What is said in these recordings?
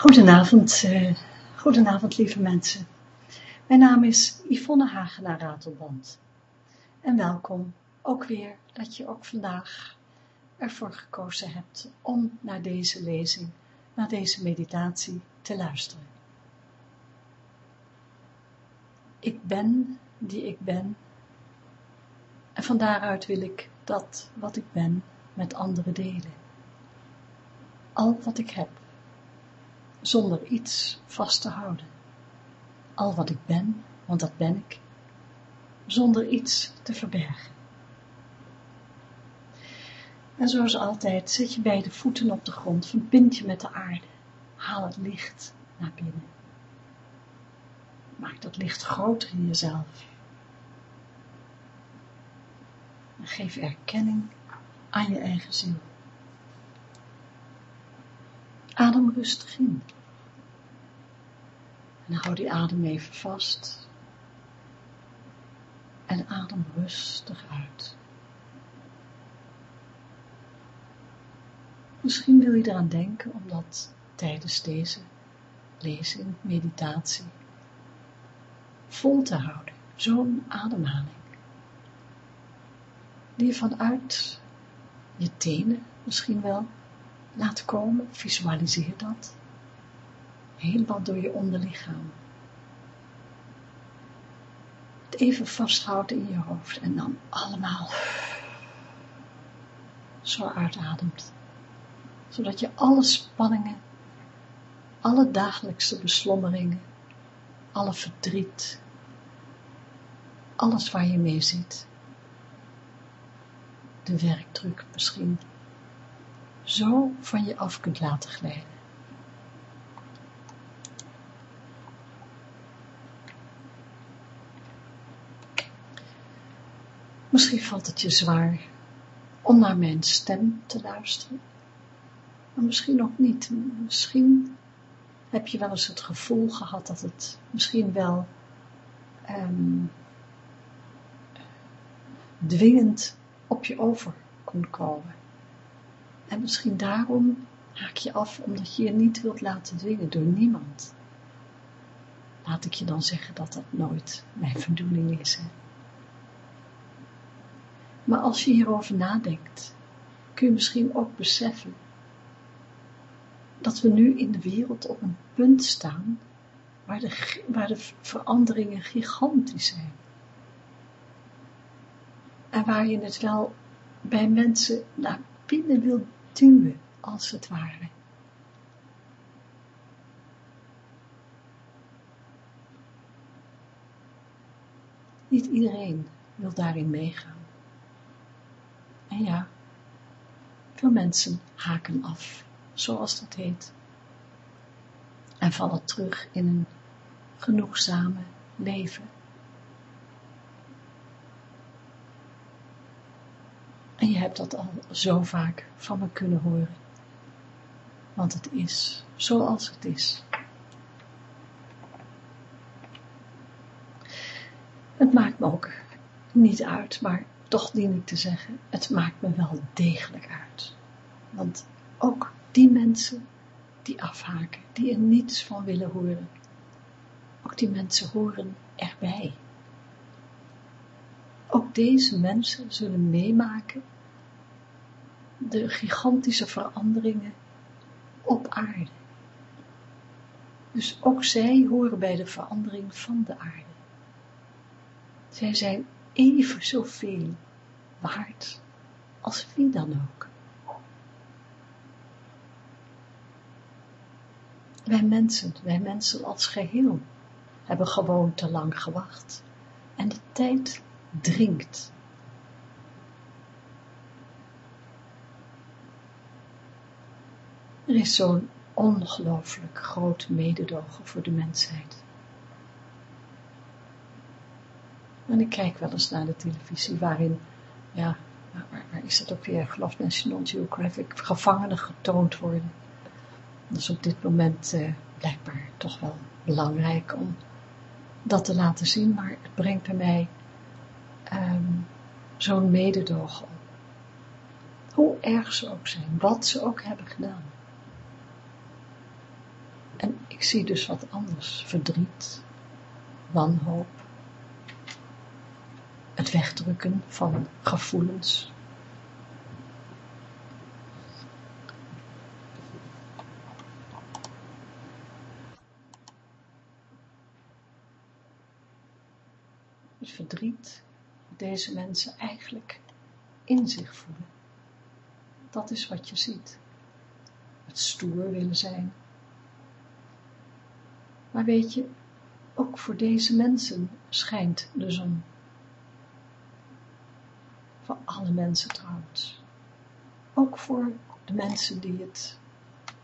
Goedenavond, uh, goedenavond lieve mensen. Mijn naam is Yvonne Hagenaar Ratelband. En welkom ook weer dat je ook vandaag ervoor gekozen hebt om naar deze lezing, naar deze meditatie te luisteren. Ik ben die ik ben en van daaruit wil ik dat wat ik ben met anderen delen. Al wat ik heb, zonder iets vast te houden. Al wat ik ben, want dat ben ik, zonder iets te verbergen. En zoals altijd zet je beide voeten op de grond, verbind je met de aarde, haal het licht naar binnen. Maak dat licht groter in jezelf. En geef erkenning aan je eigen ziel. Adem rustig in. En hou die adem even vast. En adem rustig uit. Misschien wil je eraan denken omdat tijdens deze lezing, meditatie, vol te houden, zo'n ademhaling, die je vanuit je tenen misschien wel laat komen, visualiseer dat, helemaal door je onderlichaam. Het even vasthoudt in je hoofd en dan allemaal zo uitademt, zodat je alle spanningen, alle dagelijkse beslommeringen, alle verdriet, alles waar je mee zit, de werkdruk misschien, zo van je af kunt laten glijden. Misschien valt het je zwaar om naar mijn stem te luisteren, maar misschien ook niet. Misschien heb je wel eens het gevoel gehad dat het misschien wel um, dwingend op je over kon komen. En misschien daarom haak je af omdat je je niet wilt laten dwingen door niemand. Laat ik je dan zeggen dat dat nooit mijn verdoening is. Maar als je hierover nadenkt, kun je misschien ook beseffen dat we nu in de wereld op een punt staan waar de, waar de veranderingen gigantisch zijn. En waar je het wel bij mensen naar binnen wil duwen, als het ware. Niet iedereen wil daarin meegaan. En ja, veel mensen haken af, zoals dat heet, en vallen terug in een genoegzame leven. En je hebt dat al zo vaak van me kunnen horen. Want het is zoals het is. Het maakt me ook niet uit, maar toch dien ik te zeggen, het maakt me wel degelijk uit. Want ook die mensen die afhaken, die er niets van willen horen, ook die mensen horen erbij. Deze mensen zullen meemaken de gigantische veranderingen op aarde. Dus ook zij horen bij de verandering van de aarde. Zij zijn even zoveel waard als wie dan ook. Wij mensen, wij mensen als geheel, hebben gewoon te lang gewacht. En de tijd dringt. Er is zo'n ongelooflijk groot mededogen voor de mensheid. En ik kijk wel eens naar de televisie waarin, ja, waar is dat ook weer, geloof National Geographic, gevangenen getoond worden. Dat is op dit moment eh, blijkbaar toch wel belangrijk om dat te laten zien, maar het brengt bij mij um, zo'n mededogen. Hoe erg ze ook zijn, wat ze ook hebben gedaan. Ik zie dus wat anders. Verdriet, wanhoop, het wegdrukken van gevoelens. Het verdriet deze mensen eigenlijk in zich voelen. Dat is wat je ziet. Het stoer willen zijn. Maar weet je, ook voor deze mensen schijnt de zon. Voor alle mensen trouwens. Ook voor de mensen die het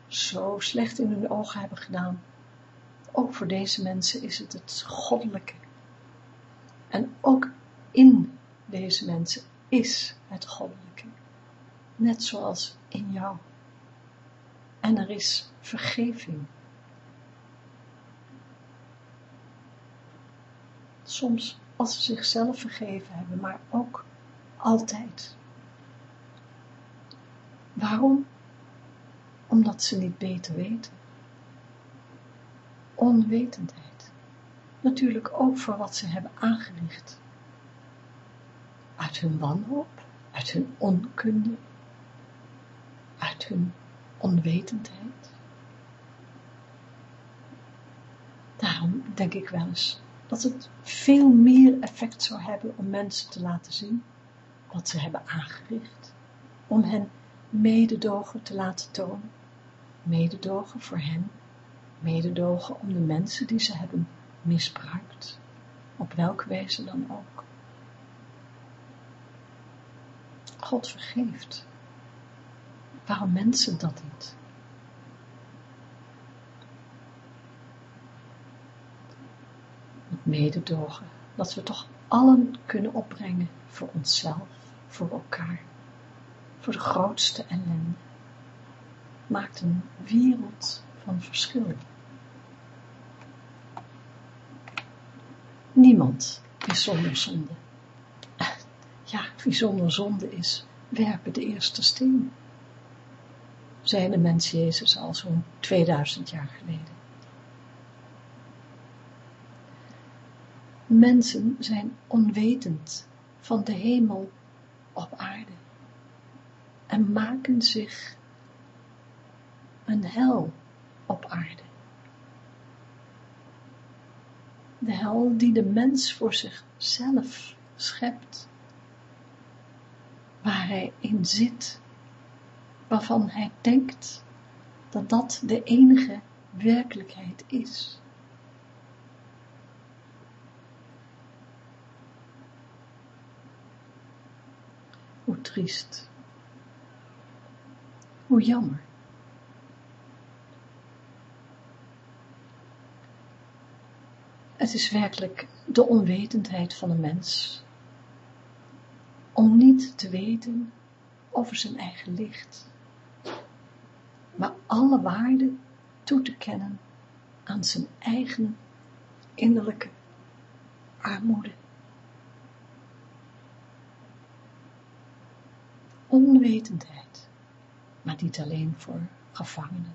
zo slecht in hun ogen hebben gedaan. Ook voor deze mensen is het het goddelijke. En ook in deze mensen is het goddelijke. Net zoals in jou. En er is vergeving. Soms als ze zichzelf vergeven hebben, maar ook altijd. Waarom? Omdat ze niet beter weten. Onwetendheid. Natuurlijk ook voor wat ze hebben aangericht. Uit hun wanhoop, uit hun onkunde, uit hun onwetendheid. Daarom denk ik wel eens dat het veel meer effect zou hebben om mensen te laten zien wat ze hebben aangericht, om hen mededogen te laten tonen, mededogen voor hen, mededogen om de mensen die ze hebben misbruikt, op welke wijze dan ook. God vergeeft. Waarom mensen dat niet? Met mededogen, dat we toch allen kunnen opbrengen voor onszelf, voor elkaar, voor de grootste ellende, maakt een wereld van verschil. Niemand is zonder zonde. Ja, wie zonder zonde is, werpen de eerste steen. Zei de mens Jezus al zo'n 2000 jaar geleden. Mensen zijn onwetend van de hemel op aarde en maken zich een hel op aarde. De hel die de mens voor zichzelf schept, waar hij in zit, waarvan hij denkt dat dat de enige werkelijkheid is. Hoe triest. Hoe jammer. Het is werkelijk de onwetendheid van een mens om niet te weten over zijn eigen licht, maar alle waarde toe te kennen aan zijn eigen innerlijke armoede. Onwetendheid, maar niet alleen voor gevangenen.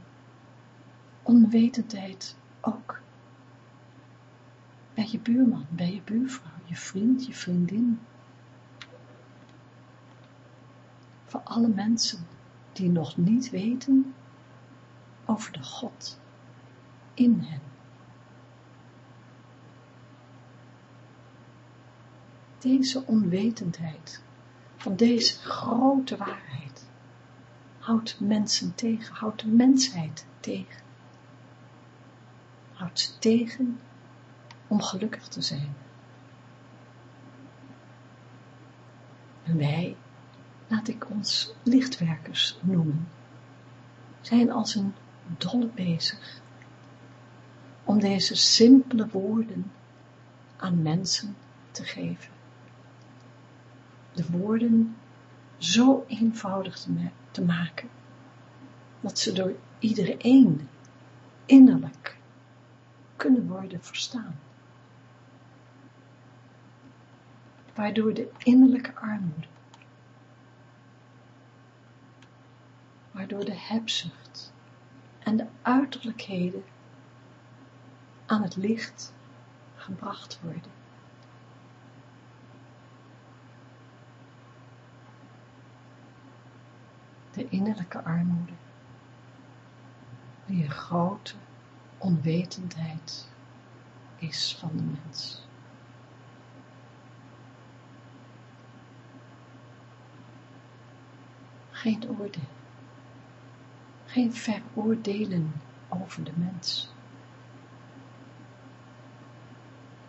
Onwetendheid ook bij je buurman, bij je buurvrouw, je vriend, je vriendin. Voor alle mensen die nog niet weten over de God in hen. Deze onwetendheid van deze grote waarheid houdt mensen tegen, houdt de mensheid tegen. Houdt ze tegen om gelukkig te zijn. En wij, laat ik ons lichtwerkers noemen, zijn als een dolle bezig om deze simpele woorden aan mensen te geven. De woorden zo eenvoudig te maken, dat ze door iedereen innerlijk kunnen worden verstaan. waardoor de innerlijke armoede, waardoor de hebzucht en de uiterlijkheden aan het licht gebracht worden. De innerlijke armoede, die een grote onwetendheid is van de mens. Geen oordeel, geen veroordelen over de mens.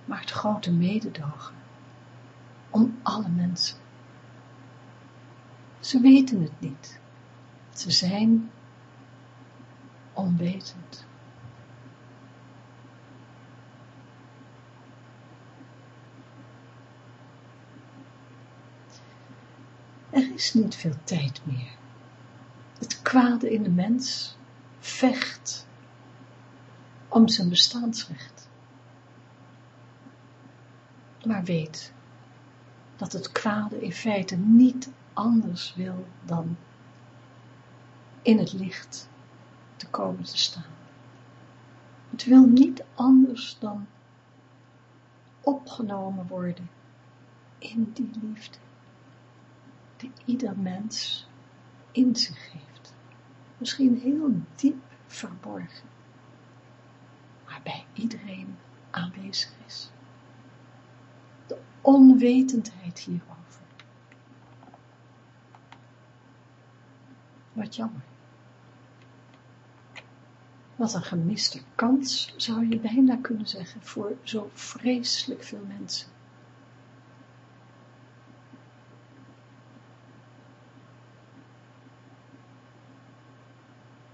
maar het grote mededogen om alle mensen. Ze weten het niet. Ze zijn onwetend. Er is niet veel tijd meer. Het kwade in de mens vecht om zijn bestaansrecht maar weet dat het kwade in feite niet anders wil dan in het licht te komen te staan. Het wil niet anders dan opgenomen worden in die liefde die ieder mens in zich heeft. Misschien heel diep verborgen, maar bij iedereen aanwezig is onwetendheid hierover. Wat jammer. Wat een gemiste kans, zou je bijna kunnen zeggen, voor zo vreselijk veel mensen.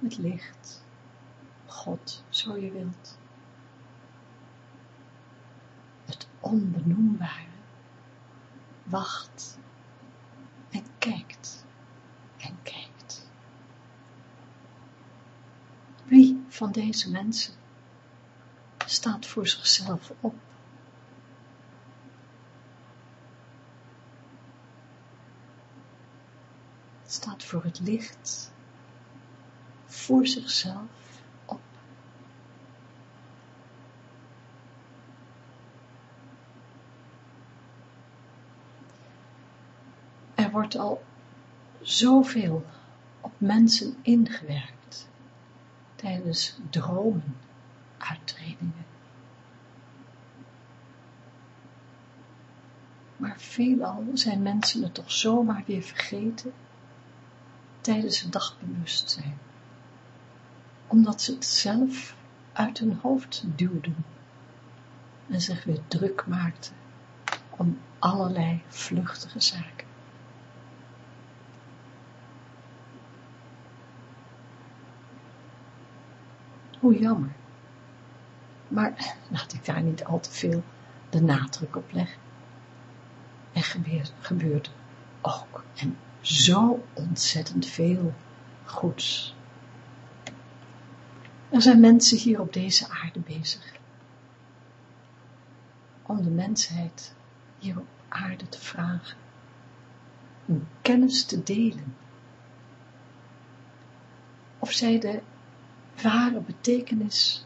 Het licht, God, zo je wilt. Het onbenoembare wacht en kijkt en kijkt. Wie van deze mensen staat voor zichzelf op? Staat voor het licht, voor zichzelf er wordt al zoveel op mensen ingewerkt tijdens dromen, uittredingen. Maar veelal zijn mensen het toch zomaar weer vergeten tijdens het dagbewustzijn, omdat ze het zelf uit hun hoofd duwden en zich weer druk maakten om allerlei vluchtige zaken. Hoe jammer. Maar laat ik daar niet al te veel de nadruk op leggen. Er gebeurt, ook en zo ontzettend veel goeds. Er zijn mensen hier op deze aarde bezig om de mensheid hier op aarde te vragen, hun kennis te delen. Of zij de ware betekenis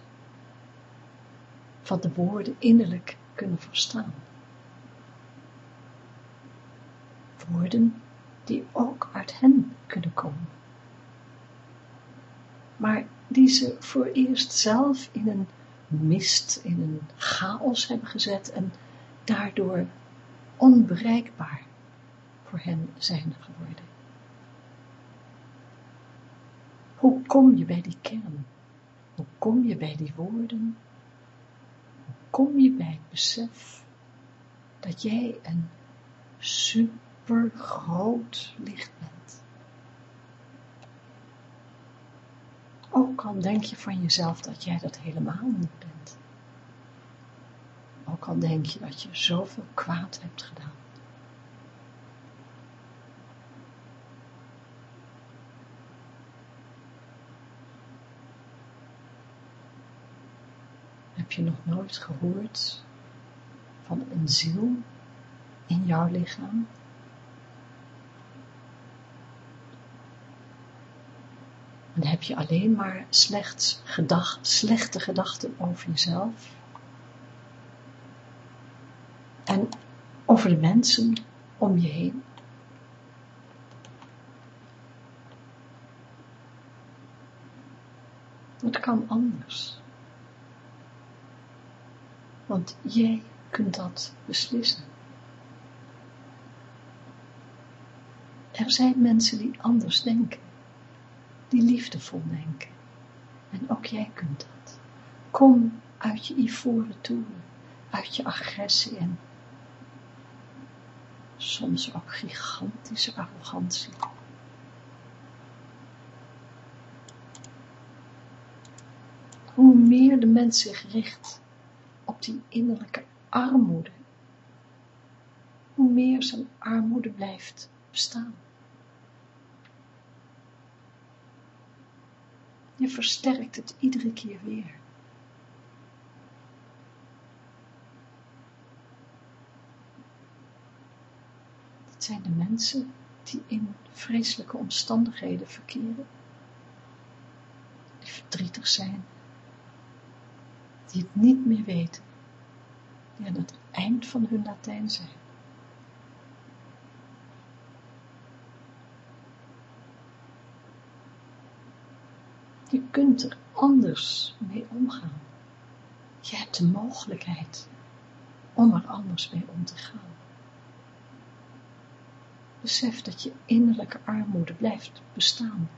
van de woorden innerlijk kunnen verstaan. Woorden die ook uit hen kunnen komen. Maar die ze voor eerst zelf in een mist, in een chaos hebben gezet en daardoor onbereikbaar voor hen zijn geworden. Hoe kom je bij die kern? Hoe kom je bij die woorden? Hoe kom je bij het besef dat jij een super groot licht bent? Ook al denk je van jezelf dat jij dat helemaal niet bent. Ook al denk je dat je zoveel kwaad hebt gedaan. Heb je nog nooit gehoord van een ziel in jouw lichaam? En heb je alleen maar slechts gedacht, slechte gedachten over jezelf. En over de mensen om je heen. Het kan anders. Want jij kunt dat beslissen. Er zijn mensen die anders denken, die liefdevol denken. En ook jij kunt dat. Kom uit je ivoren toeren, uit je agressie en soms ook gigantische arrogantie. Hoe meer de mens zich richt op die innerlijke armoede, hoe meer zijn armoede blijft bestaan. Je versterkt het iedere keer weer. Dat zijn de mensen die in vreselijke omstandigheden verkeren, die verdrietig zijn, die het niet meer weten, die aan het eind van hun Latijn zijn. Je kunt er anders mee omgaan. Je hebt de mogelijkheid om er anders mee om te gaan. Besef dat je innerlijke armoede blijft bestaan.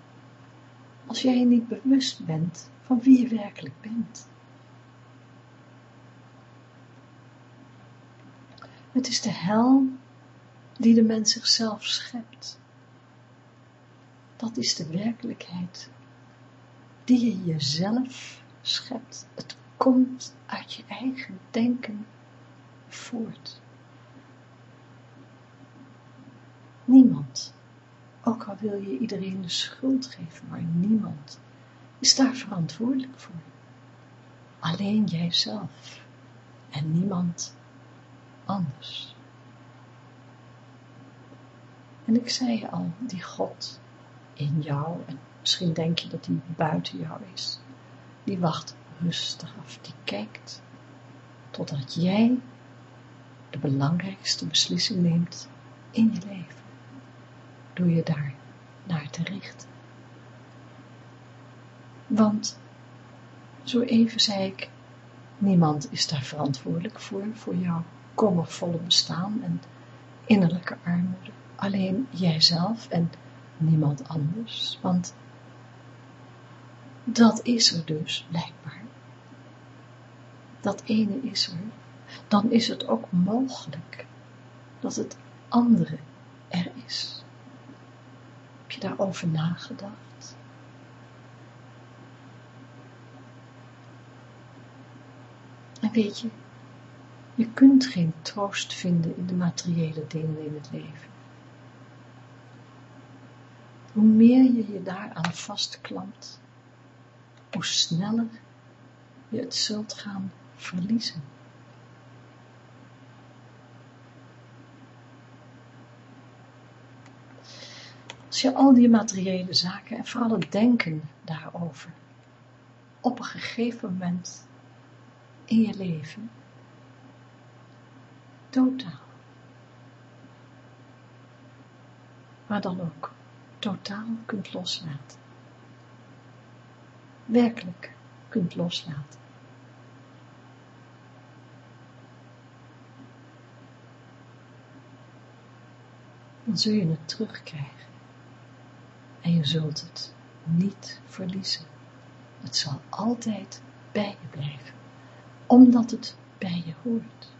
Als jij je niet bewust bent van wie je werkelijk bent. Het is de hel die de mens zichzelf schept. Dat is de werkelijkheid die je jezelf schept. Het komt uit je eigen denken voort. Niemand, ook al wil je iedereen de schuld geven, maar niemand is daar verantwoordelijk voor. Alleen jijzelf en niemand anders. En ik zei al, die God in jou en Misschien denk je dat hij buiten jou is. Die wacht rustig af, die kijkt totdat jij de belangrijkste beslissing neemt in je leven. Door je daar naar te richten. Want, zo even zei ik, niemand is daar verantwoordelijk voor, voor jouw kommervolle bestaan en innerlijke armoede. Alleen jijzelf en niemand anders, want dat is er dus, blijkbaar. Dat ene is er. Dan is het ook mogelijk dat het andere er is. Heb je daarover nagedacht? En weet je, je kunt geen troost vinden in de materiële dingen in het leven. Hoe meer je je daaraan vastklampt, hoe sneller je het zult gaan verliezen. Als je al die materiële zaken en vooral het denken daarover op een gegeven moment in je leven totaal, maar dan ook totaal kunt loslaten werkelijk kunt loslaten. Dan zul je het terugkrijgen en je zult het niet verliezen. Het zal altijd bij je blijven, omdat het bij je hoort.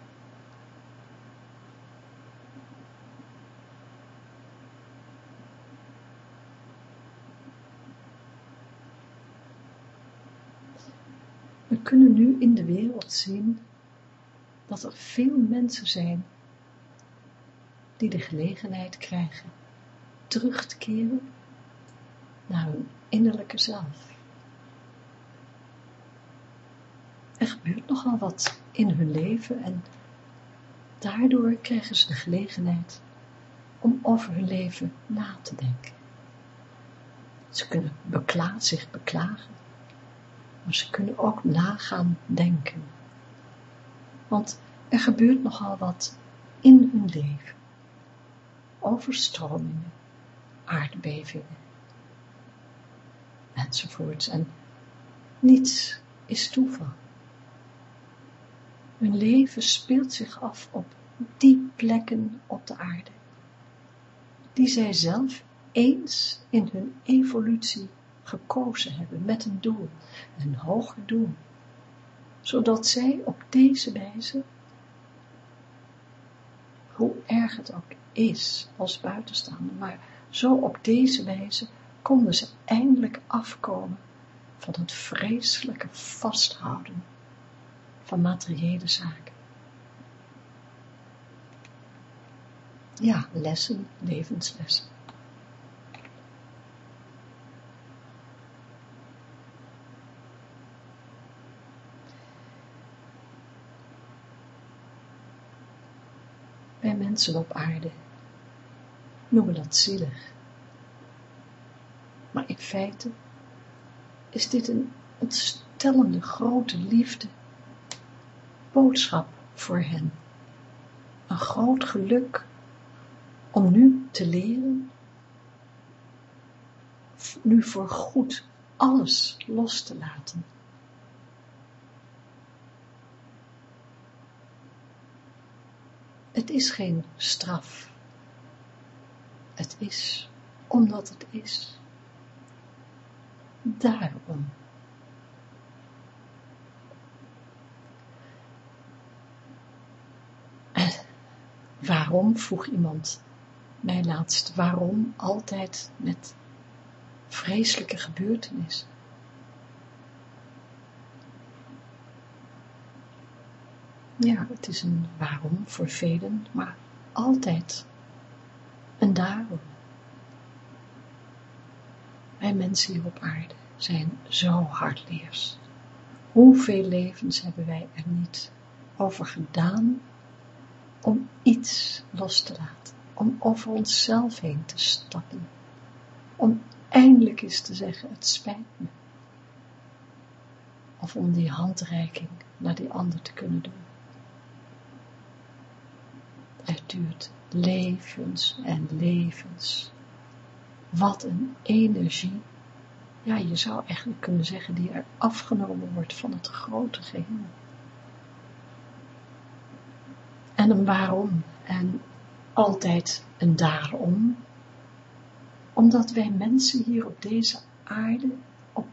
Kunnen nu in de wereld zien dat er veel mensen zijn die de gelegenheid krijgen terug te keren naar hun innerlijke zelf. Er gebeurt nogal wat in hun leven en daardoor krijgen ze de gelegenheid om over hun leven na te denken. Ze kunnen zich beklagen, maar ze kunnen ook nagaan denken. Want er gebeurt nogal wat in hun leven. Overstromingen, aardbevingen, enzovoorts. En niets is toeval. Hun leven speelt zich af op die plekken op de aarde, die zij zelf eens in hun evolutie gekozen hebben met een doel, een hoger doel, zodat zij op deze wijze, hoe erg het ook is als buitenstaander, maar zo op deze wijze konden ze eindelijk afkomen van het vreselijke vasthouden van materiële zaken. Ja, lessen, levenslessen. Mensen op aarde noemen dat zielig. Maar in feite is dit een ontstellende grote liefde, boodschap voor hen. Een groot geluk om nu te leren, nu voor goed alles los te laten. Het is geen straf. Het is omdat het is. Daarom. Waarom, vroeg iemand mij laatst, waarom altijd met vreselijke gebeurtenissen? Ja, het is een waarom voor velen, maar altijd een daarom. Wij mensen hier op aarde zijn zo hardleers. Hoeveel levens hebben wij er niet over gedaan om iets los te laten, om over onszelf heen te stappen, om eindelijk eens te zeggen, het spijt me. Of om die handreiking naar die ander te kunnen doen. Levens en levens. Wat een energie. Ja, je zou eigenlijk kunnen zeggen die er afgenomen wordt van het grote geheel. En een waarom en altijd een daarom. Omdat wij mensen hier op deze aarde op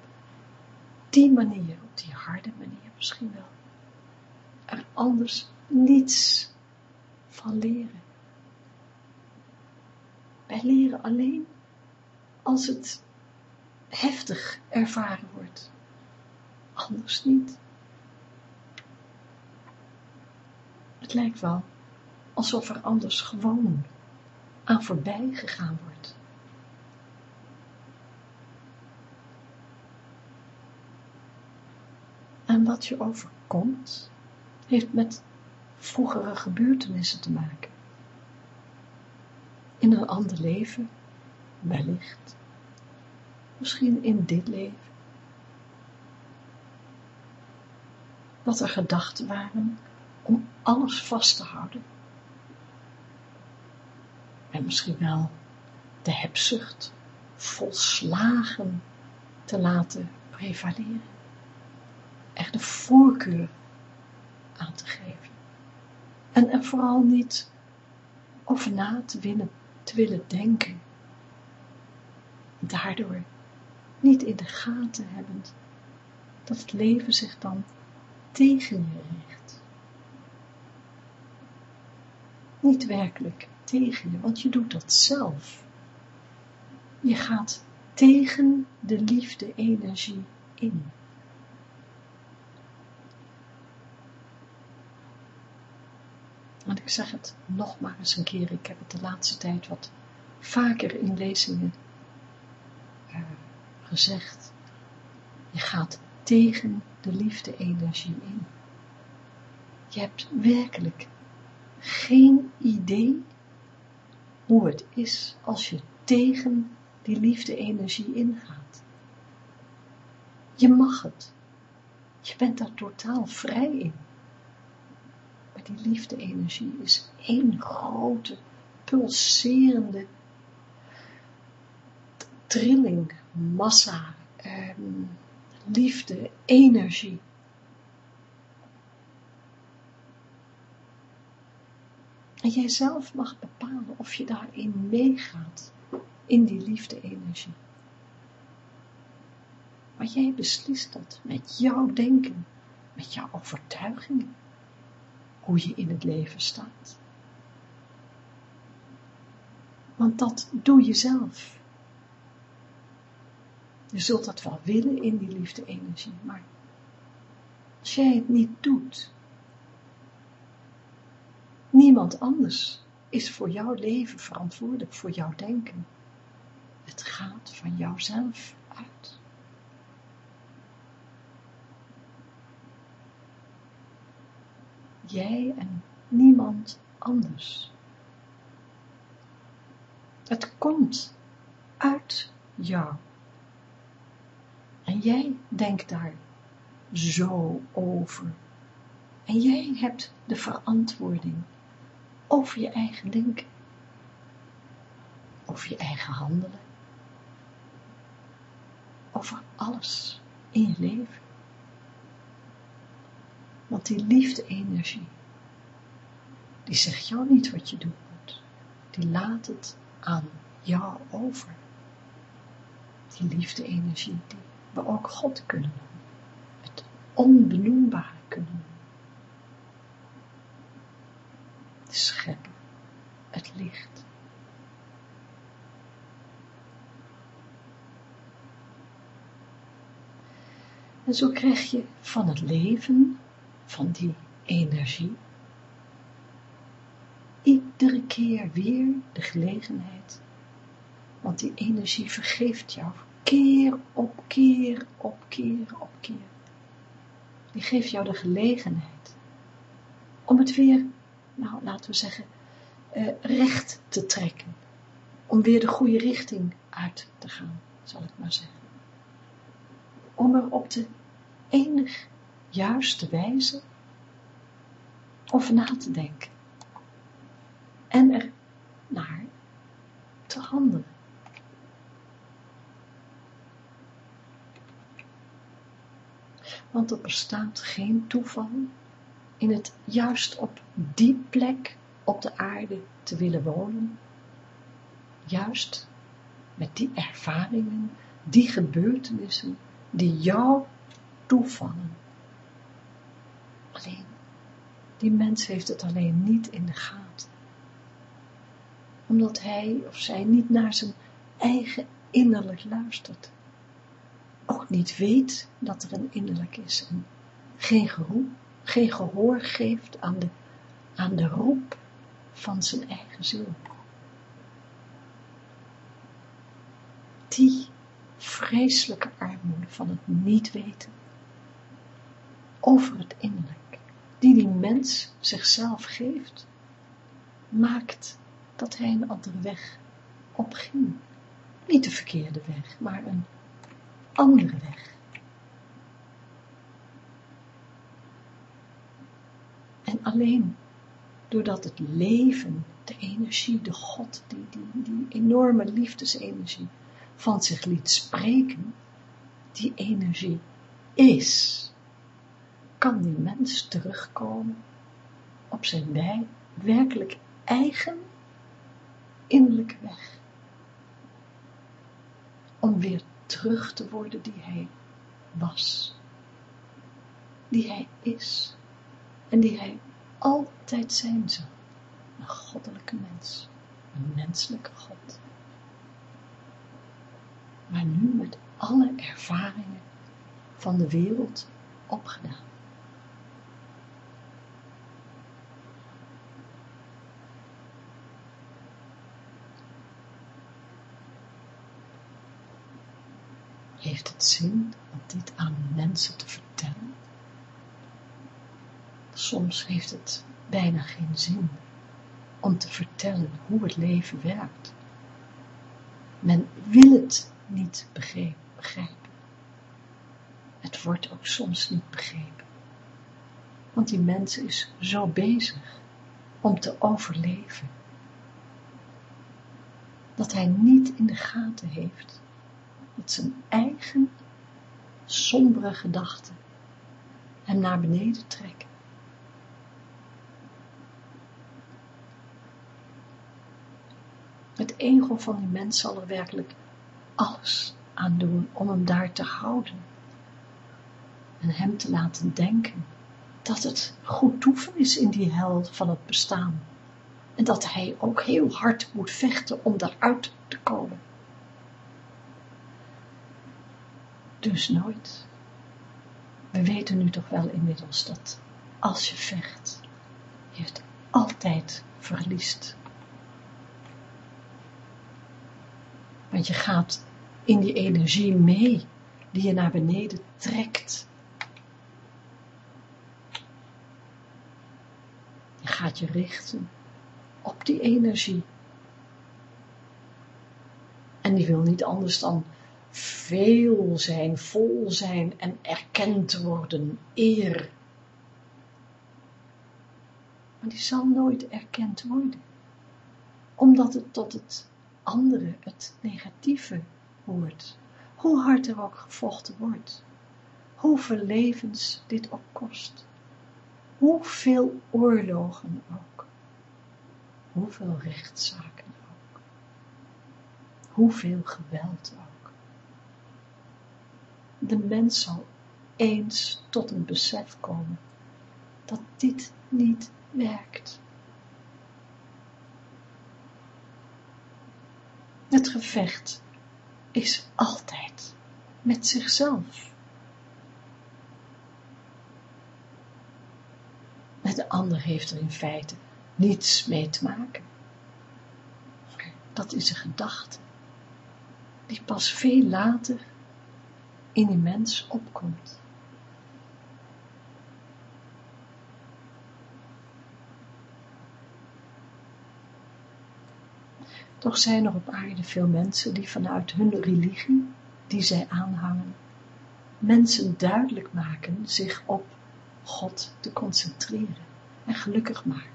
die manier, op die harde manier misschien wel, er anders niets van leren. Wij leren alleen als het heftig ervaren wordt. Anders niet. Het lijkt wel alsof er anders gewoon aan voorbij gegaan wordt. En wat je overkomt, heeft met vroegere gebeurtenissen te maken. In een ander leven, wellicht. Misschien in dit leven. Dat er gedachten waren om alles vast te houden. En misschien wel de hebzucht volslagen te laten prevaleren. Echt de voorkeur aan te geven. En vooral niet over na te, te willen denken. Daardoor niet in de gaten hebbend dat het leven zich dan tegen je richt. Niet werkelijk tegen je, want je doet dat zelf. Je gaat tegen de liefde-energie in. Want ik zeg het nog maar eens een keer, ik heb het de laatste tijd wat vaker in lezingen uh, gezegd. Je gaat tegen de liefde-energie in. Je hebt werkelijk geen idee hoe het is als je tegen die liefde-energie ingaat. Je mag het. Je bent daar totaal vrij in. Die liefde-energie is één grote, pulserende trilling, massa, ehm, liefde, energie. En jij zelf mag bepalen of je daarin meegaat, in die liefde-energie. Maar jij beslist dat met jouw denken, met jouw overtuigingen, hoe je in het leven staat. Want dat doe je zelf. Je zult dat wel willen in die liefde-energie, maar als jij het niet doet, niemand anders is voor jouw leven verantwoordelijk, voor jouw denken. Het gaat van jouzelf uit. Jij en niemand anders. Het komt uit jou. En jij denkt daar zo over. En jij hebt de verantwoording over je eigen denken. Over je eigen handelen. Over alles in je leven. Want die liefde-energie, die zegt jou niet wat je doen moet. Die laat het aan jou over. Die liefde-energie, die we ook God kunnen noemen. Het onbenoembare kunnen noemen. De schepper, het licht. En zo krijg je van het leven, van die energie, iedere keer weer de gelegenheid, want die energie vergeeft jou keer op keer op keer op keer. Die geeft jou de gelegenheid om het weer, nou laten we zeggen, uh, recht te trekken. Om weer de goede richting uit te gaan, zal ik maar zeggen. Om er op de enig juiste wijze over na te denken. En er naar te handelen. want er bestaat geen toeval in het juist op die plek op de aarde te willen wonen, juist met die ervaringen, die gebeurtenissen, die jou toevallen. Die mens heeft het alleen niet in de gaten, omdat hij of zij niet naar zijn eigen innerlijk luistert. Ook niet weet dat er een innerlijk is en geen, geroep, geen gehoor geeft aan de, aan de roep van zijn eigen ziel. Die vreselijke armoede van het niet weten over het innerlijk, die die mens zichzelf geeft, maakt dat hij een andere weg opging. Niet de verkeerde weg, maar een andere weg. En alleen doordat het leven, de energie, de God, die, die, die enorme liefdesenergie van zich liet spreken, die energie is, kan die mens terugkomen op zijn werkelijk eigen innerlijke weg. Om weer terug te worden die hij was, die hij is en die hij altijd zijn zal, een goddelijke mens, een menselijke God. Maar nu met alle ervaringen van de wereld opgedaan. Heeft het zin om dit aan mensen te vertellen? Soms heeft het bijna geen zin om te vertellen hoe het leven werkt. Men wil het niet begrijpen. Het wordt ook soms niet begrepen. Want die mens is zo bezig om te overleven. Dat hij niet in de gaten heeft dat zijn eigen sombere gedachten hem naar beneden trekken. Het ego van die mens zal er werkelijk alles aan doen om hem daar te houden. En hem te laten denken dat het goed toeven is in die hel van het bestaan. En dat hij ook heel hard moet vechten om daaruit te komen. Dus nooit. We weten nu toch wel inmiddels dat als je vecht, je het altijd verliest. Want je gaat in die energie mee die je naar beneden trekt. Je gaat je richten op die energie. En die wil niet anders dan veel zijn, vol zijn en erkend worden, eer. Maar die zal nooit erkend worden, omdat het tot het andere, het negatieve, hoort. Hoe hard er ook gevochten wordt, hoeveel levens dit ook kost, hoeveel oorlogen ook, hoeveel rechtszaken ook, hoeveel geweld ook. De mens zal eens tot een besef komen dat dit niet werkt. Het gevecht is altijd met zichzelf. Met de ander heeft er in feite niets mee te maken. Dat is een gedachte die pas veel later in die mens opkomt. Toch zijn er op aarde veel mensen die vanuit hun religie, die zij aanhangen, mensen duidelijk maken zich op God te concentreren en gelukkig maar.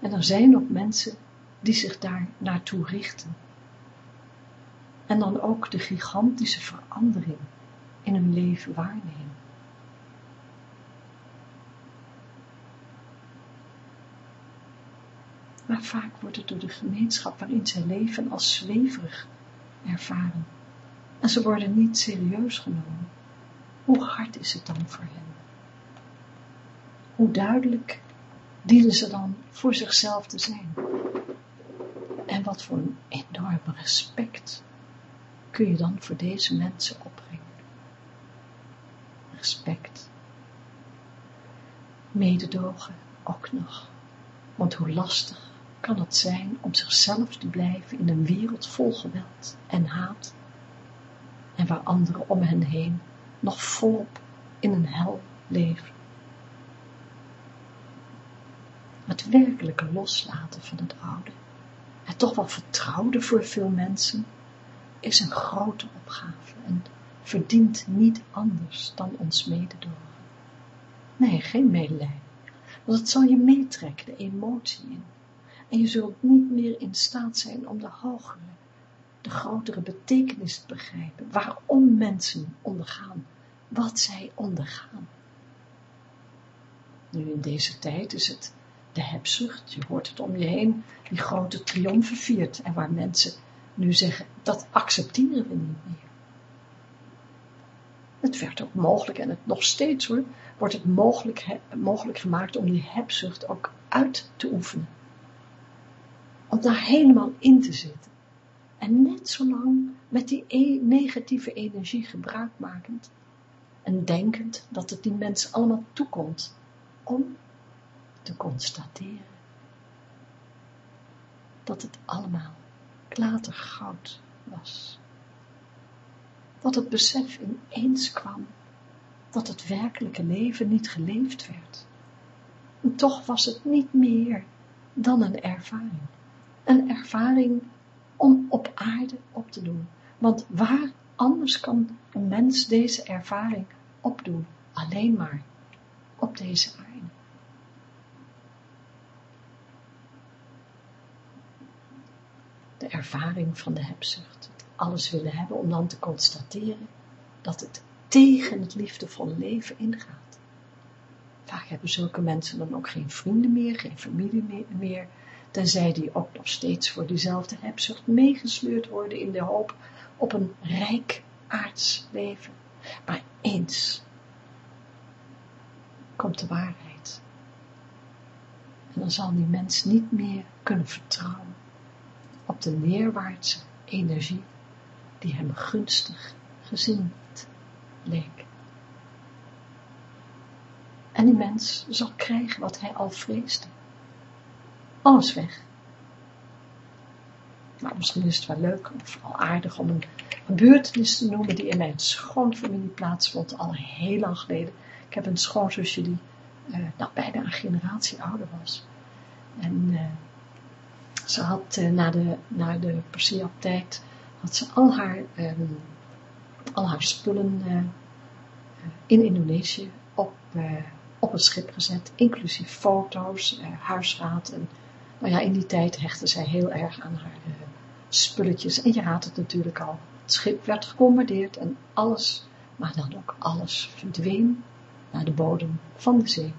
En er zijn ook mensen die zich daar naartoe richten. En dan ook de gigantische verandering in hun leven waarnemen. maar vaak wordt het door de gemeenschap waarin zij leven als zweverig ervaren. En ze worden niet serieus genomen. Hoe hard is het dan voor hen? Hoe duidelijk dienen ze dan voor zichzelf te zijn? En wat voor een enorm respect kun je dan voor deze mensen opbrengen? Respect. Mededogen ook nog. Want hoe lastig kan het zijn om zichzelf te blijven in een wereld vol geweld en haat en waar anderen om hen heen nog volop in een hel leven. Het werkelijke loslaten van het oude, het toch wel vertrouwde voor veel mensen, is een grote opgave en verdient niet anders dan ons mededogen. Nee, geen medelijden, want het zal je meetrekken, de emotie in en je zult niet meer in staat zijn om de hogere, de grotere betekenis te begrijpen, waarom mensen ondergaan, wat zij ondergaan. Nu in deze tijd is het de hebzucht, je hoort het om je heen, die grote triomfen viert en waar mensen nu zeggen, dat accepteren we niet meer. Het werd ook mogelijk, en het nog steeds hoor, wordt het mogelijk, mogelijk gemaakt om die hebzucht ook uit te oefenen om daar helemaal in te zitten. En net zo lang met die e negatieve energie gebruikmakend en denkend dat het die mensen allemaal toekomt om te constateren dat het allemaal klatergoud was. Dat het besef ineens kwam dat het werkelijke leven niet geleefd werd. En toch was het niet meer dan een ervaring een ervaring om op aarde op te doen. Want waar anders kan een mens deze ervaring opdoen? Alleen maar op deze aarde. De ervaring van de hebzucht. Alles willen hebben om dan te constateren dat het tegen het liefdevolle leven ingaat. Vaak hebben zulke mensen dan ook geen vrienden meer, geen familie meer, tenzij die ook nog steeds voor diezelfde hebzucht meegesleurd worden in de hoop op een rijk aards leven. Maar eens komt de waarheid. En dan zal die mens niet meer kunnen vertrouwen de neerwaartse energie die hem gunstig gezind leek. En die mens zal krijgen wat hij al vreesde. Alles weg. Nou, misschien is het wel leuk of al aardig om een gebeurtenis te noemen die in mijn schoonfamilie plaatsvond, al heel lang geleden. Ik heb een schoonzusje die uh, nou, bijna een generatie ouder was. En uh, ze had uh, na de, na de had ze al haar, um, al haar spullen in Indonesië op, op een schip gezet, inclusief foto's, huisraad en nou ja, in die tijd hechtte zij heel erg aan haar spulletjes en je raadt het natuurlijk al. Het schip werd gebombardeerd en alles, maar dan ook alles verdween naar de bodem van de zee.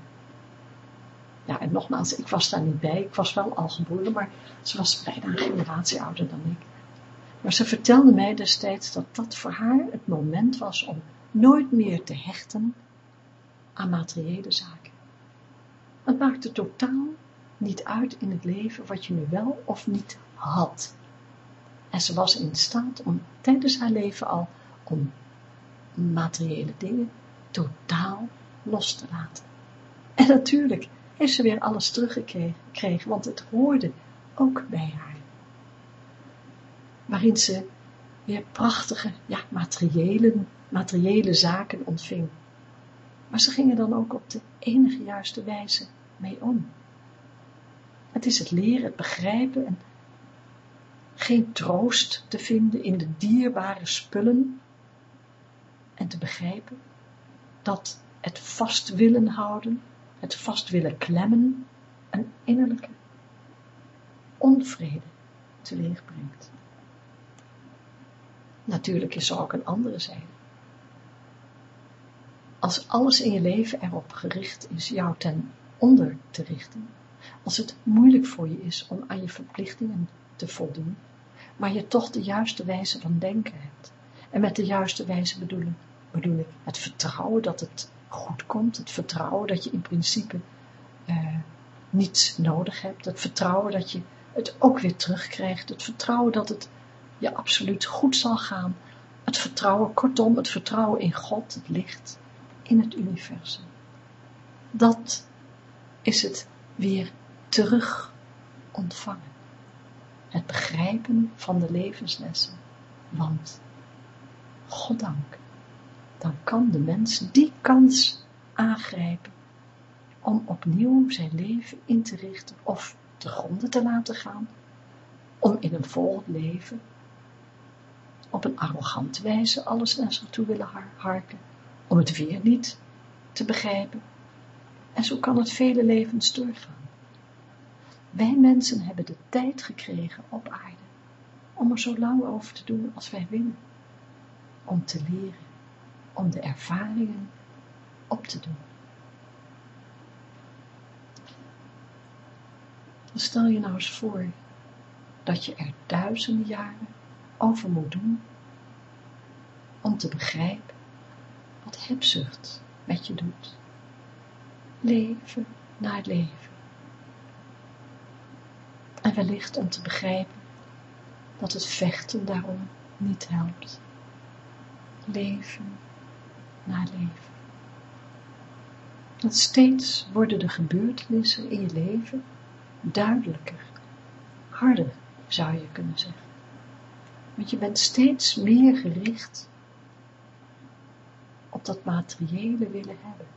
Ja, en nogmaals, ik was daar niet bij. Ik was wel al geboren, maar ze was bijna een generatie ouder dan ik. Maar ze vertelde mij destijds dat dat voor haar het moment was om nooit meer te hechten aan materiële zaken. Het maakte totaal niet uit in het leven wat je nu wel of niet had. En ze was in staat om tijdens haar leven al om materiële dingen totaal los te laten. En natuurlijk heeft ze weer alles teruggekregen, want het hoorde ook bij haar. Waarin ze weer prachtige, ja, materiële, materiële zaken ontving. Maar ze gingen dan ook op de enige juiste wijze mee om. Het is het leren, het begrijpen en geen troost te vinden in de dierbare spullen en te begrijpen dat het vast willen houden, het vast willen klemmen, een innerlijke onvrede teweeg brengt. Natuurlijk is er ook een andere zijde. Als alles in je leven erop gericht is jou ten onder te richten, als het moeilijk voor je is om aan je verplichtingen te voldoen, maar je toch de juiste wijze van denken hebt. En met de juiste wijze bedoel ik, bedoel ik het vertrouwen dat het goed komt, het vertrouwen dat je in principe uh, niets nodig hebt, het vertrouwen dat je het ook weer terugkrijgt, het vertrouwen dat het je absoluut goed zal gaan, het vertrouwen, kortom, het vertrouwen in God, het licht, in het universum. Dat is het weer terug ontvangen. Het begrijpen van de levenslessen. Want, goddank, dan kan de mens die kans aangrijpen om opnieuw zijn leven in te richten of te gronden te laten gaan, om in een volgend leven op een arrogante wijze alles naar zich toe willen harken, om het weer niet te begrijpen. En zo kan het vele levens doorgaan. Wij mensen hebben de tijd gekregen op aarde om er zo lang over te doen als wij willen. Om te leren, om de ervaringen op te doen. stel je nou eens voor dat je er duizenden jaren over moet doen om te begrijpen wat hebzucht met je doet. Leven naar leven. En wellicht om te begrijpen dat het vechten daarom niet helpt. Leven na leven. Dat steeds worden de gebeurtenissen in je leven duidelijker, harder zou je kunnen zeggen. Want je bent steeds meer gericht op dat materiële willen hebben.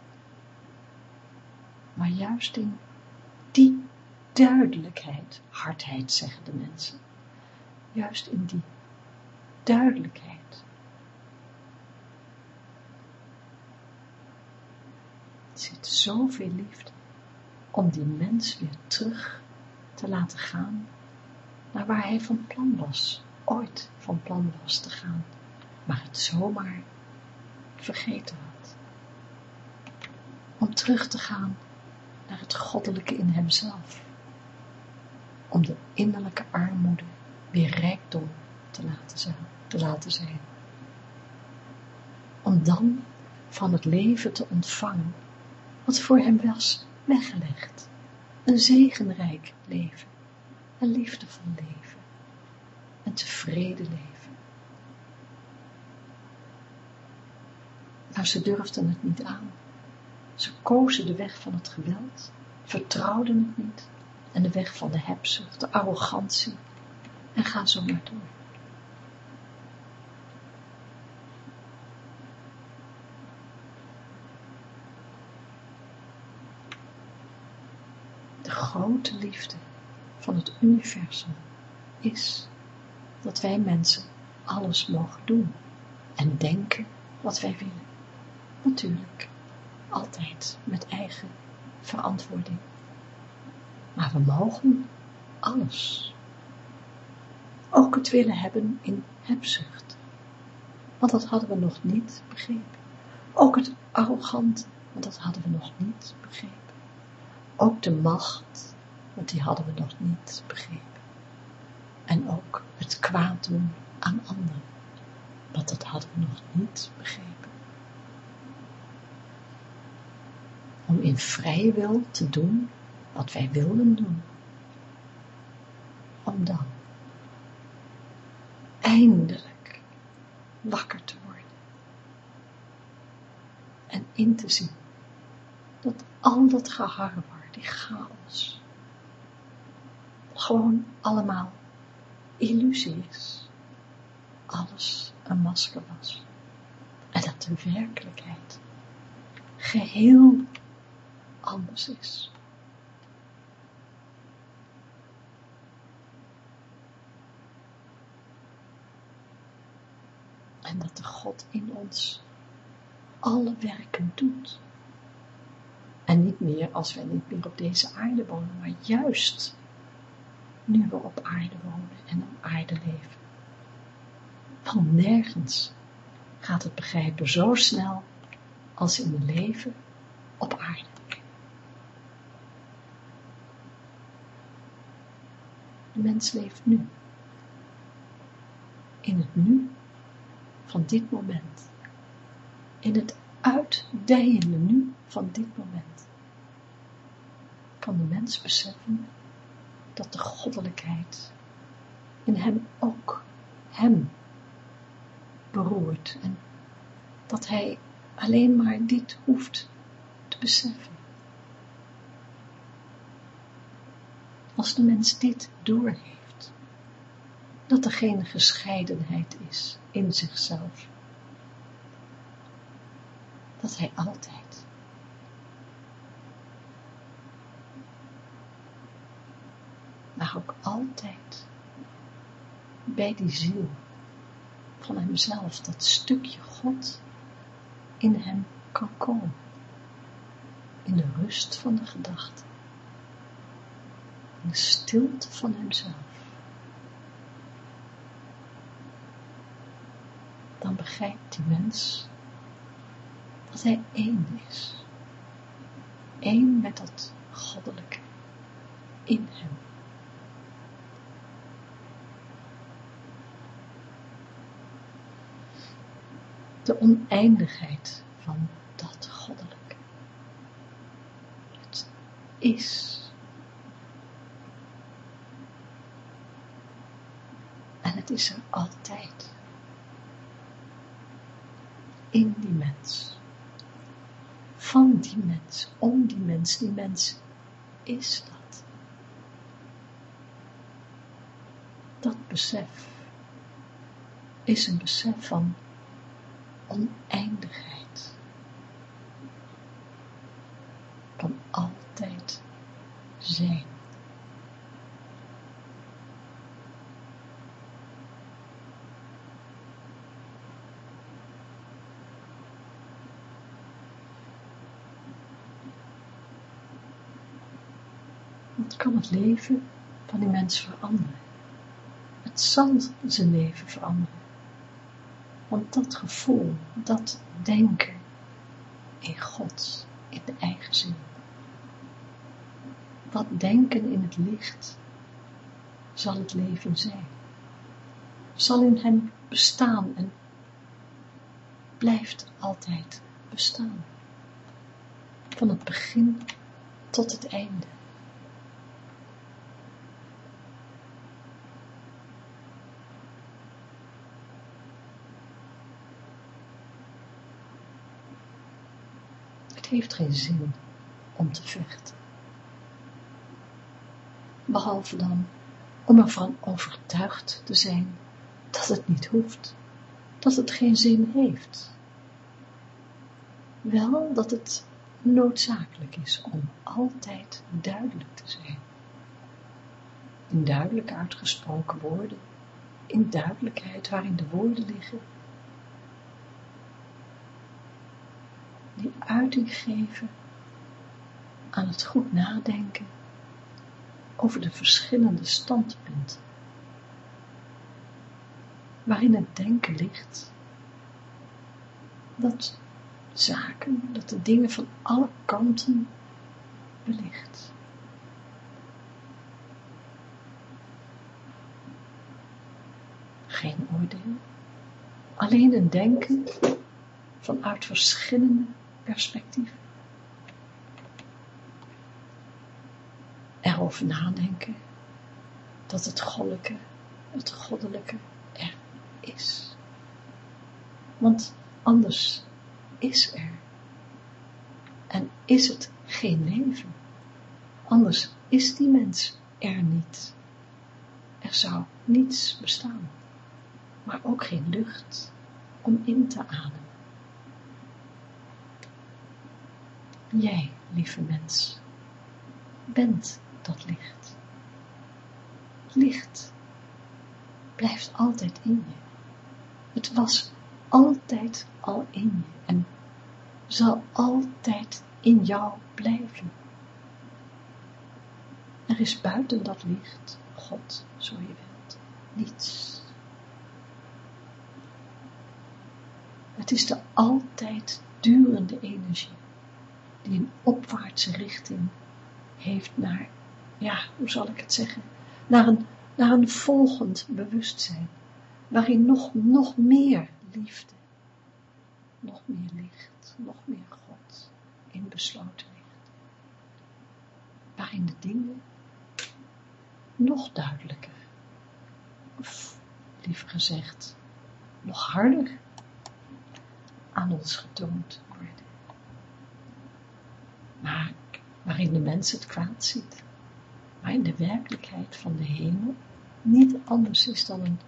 Maar juist in die duidelijkheid, hardheid zeggen de mensen, juist in die duidelijkheid. Er zit zoveel liefde om die mens weer terug te laten gaan naar waar hij van plan was, ooit van plan was te gaan, maar het zomaar vergeten had. Om terug te gaan naar het goddelijke in hemzelf. Om de innerlijke armoede weer rijkdom te laten zijn. Te laten zijn. Om dan van het leven te ontvangen wat voor hem was weggelegd. Een zegenrijk leven, een liefdevol leven, een tevreden leven. Maar ze durfden het niet aan. Ze kozen de weg van het geweld, vertrouwden het niet en de weg van de hebzucht, de arrogantie en gaan zo maar door. De grote liefde van het universum is dat wij mensen alles mogen doen en denken wat wij willen. Natuurlijk altijd met eigen verantwoording. Maar we mogen alles. Ook het willen hebben in hebzucht. Want dat hadden we nog niet begrepen. Ook het arrogante, want dat hadden we nog niet begrepen. Ook de macht, want die hadden we nog niet begrepen. En ook het kwaad doen aan anderen, want dat hadden we nog niet begrepen. om in vrije wil te doen wat wij wilden doen. Om dan eindelijk wakker te worden en in te zien dat al dat geharrewar, die chaos, gewoon allemaal illusie is. Alles een masker was. En dat de werkelijkheid geheel anders is. En dat de God in ons alle werken doet. En niet meer als wij niet meer op deze aarde wonen, maar juist nu we op aarde wonen en op aarde leven. Want nergens gaat het begrijpen zo snel als in het leven op aarde. De mens leeft nu. In het nu van dit moment. In het uitdijende nu van dit moment. Kan de mens beseffen dat de goddelijkheid in hem ook hem beroert en dat hij alleen maar dit hoeft te beseffen. als de mens dit doorheeft, dat er geen gescheidenheid is in zichzelf, dat hij altijd. Maar ook altijd bij die ziel van hemzelf, dat stukje God in hem kan komen, in de rust van de gedachte. In de stilte van hemzelf. Dan begrijpt die mens dat hij één is. Eén met dat goddelijke in hem. De oneindigheid van dat goddelijke. Het is het is er altijd. In die mens. Van die mens. Om die mens. Die mens is dat. Dat besef is een besef van oneindigheid. Van altijd zijn. Wat kan het leven van die mens veranderen? Het zal zijn leven veranderen. Want dat gevoel, dat denken in God, in de eigen zin. Wat denken in het licht zal het leven zijn. Zal in hem bestaan en blijft altijd bestaan. Van het begin tot het einde. Heeft geen zin om te vechten. Behalve dan om ervan overtuigd te zijn dat het niet hoeft, dat het geen zin heeft. Wel dat het noodzakelijk is om altijd duidelijk te zijn. In duidelijk uitgesproken woorden, in duidelijkheid waarin de woorden liggen, die uiting geven. Aan het goed nadenken over de verschillende standpunten, waarin het denken ligt, dat zaken, dat de dingen van alle kanten belicht. Geen oordeel, alleen een denken vanuit verschillende perspectieven. Erover nadenken dat het goddelijke, het goddelijke er is. Want anders is er. En is het geen leven. Anders is die mens er niet. Er zou niets bestaan, maar ook geen lucht om in te ademen. Jij, lieve mens, bent dat licht. Licht blijft altijd in je. Het was altijd al in je en zal altijd in jou blijven. Er is buiten dat licht, God, zo je wilt, niets. Het is de altijd durende energie, die een opwaartse richting heeft naar, ja, hoe zal ik het zeggen, naar een, naar een volgend bewustzijn, waarin nog, nog meer liefde, nog meer licht, nog meer God in besloten ligt. Waarin de dingen nog duidelijker, of liever gezegd, nog harder aan ons getoond. Maar waarin de mens het kwaad ziet, maar in de werkelijkheid van de hemel niet anders is dan een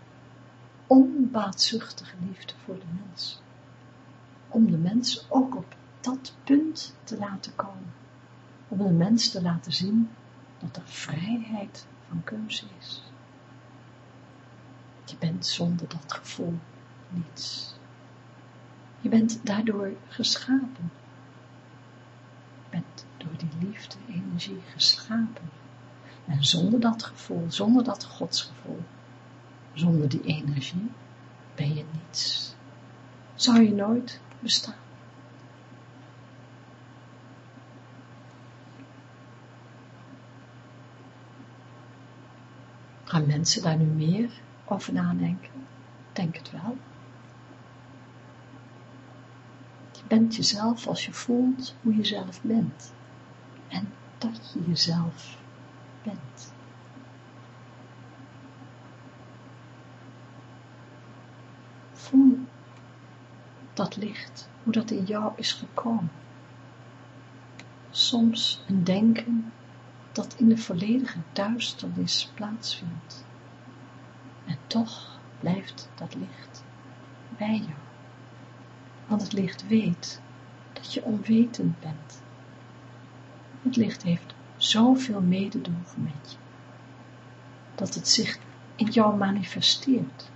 onbaatzuchtige liefde voor de mens. Om de mens ook op dat punt te laten komen. Om de mens te laten zien dat er vrijheid van keuze is. Je bent zonder dat gevoel niets. Je bent daardoor geschapen. Die liefde, energie geschapen. En zonder dat gevoel, zonder dat godsgevoel, zonder die energie ben je niets. Zou je nooit bestaan. Gaan mensen daar nu meer over nadenken? Denk het wel. Je bent jezelf als je voelt hoe je zelf bent. Dat je jezelf bent. Voel dat licht, hoe dat in jou is gekomen. Soms een denken dat in de volledige duisternis plaatsvindt. En toch blijft dat licht bij jou. Want het licht weet dat je onwetend bent. Het licht heeft zoveel mededogen met je, dat het zich in jou manifesteert.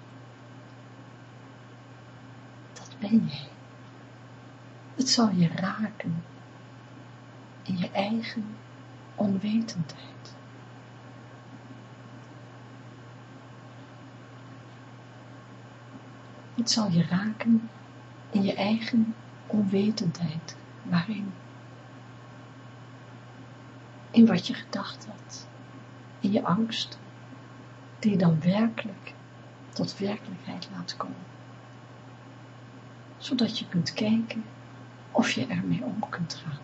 Dat ben jij. Het zal je raken in je eigen onwetendheid. Het zal je raken in je eigen onwetendheid, waarin in wat je gedacht had, in je angst, die je dan werkelijk tot werkelijkheid laat komen. Zodat je kunt kijken of je ermee om kunt gaan.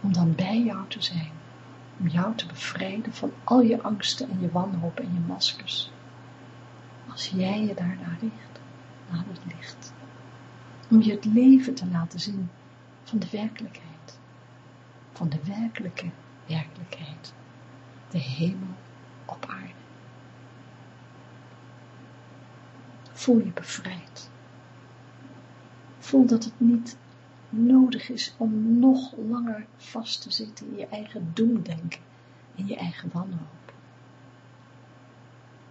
Om dan bij jou te zijn, om jou te bevrijden van al je angsten en je wanhoop en je maskers. Als jij je daarnaar richt, naar het licht. Om je het leven te laten zien van de werkelijkheid. Van de werkelijke werkelijkheid. De hemel op aarde. Voel je bevrijd. Voel dat het niet nodig is om nog langer vast te zitten in je eigen doemdenken, in je eigen wanhoop.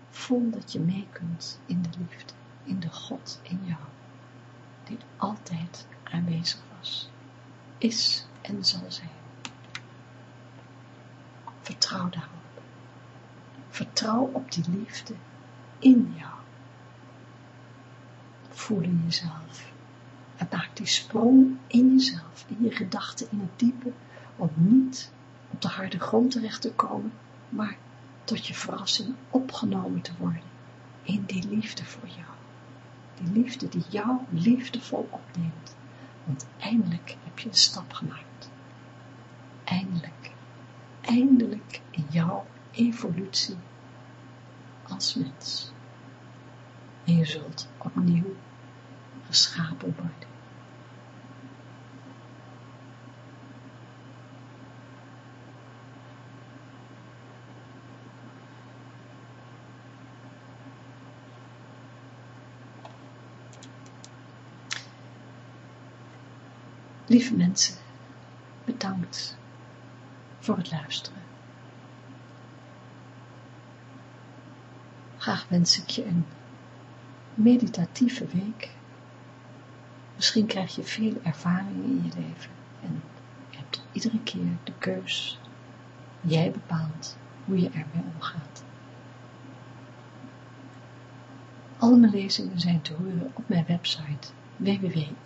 Voel dat je mee kunt in de liefde, in de God in jou, die altijd aanwezig was, is en zal zijn. Vertrouw daarop. Vertrouw op die liefde in jou. Voel in jezelf en maak die sprong in jezelf, in je gedachten, in het diepe, om niet op de harde grond terecht te komen, maar tot je verrassing opgenomen te worden in die liefde voor jou. Die liefde die jou liefdevol opneemt. Want eindelijk heb je een stap gemaakt. Eindelijk, eindelijk in jouw evolutie als mens. En je zult opnieuw geschapen worden. Lieve mensen, bedankt voor het luisteren. Graag wens ik je een meditatieve week. Misschien krijg je veel ervaringen in je leven en je hebt iedere keer de keus. Jij bepaalt hoe je ermee omgaat. Alle mijn lezingen zijn te horen op mijn website www.yhra.nl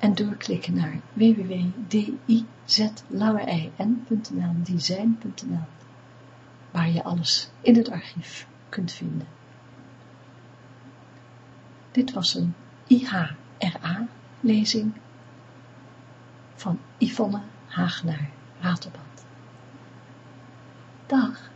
en doorklikken naar www.dizlauwein.nl design.nl waar je alles in het archief kunt vinden. Dit was een IHRA-lezing van Yvonne Hagenaar Ratelband. Dag!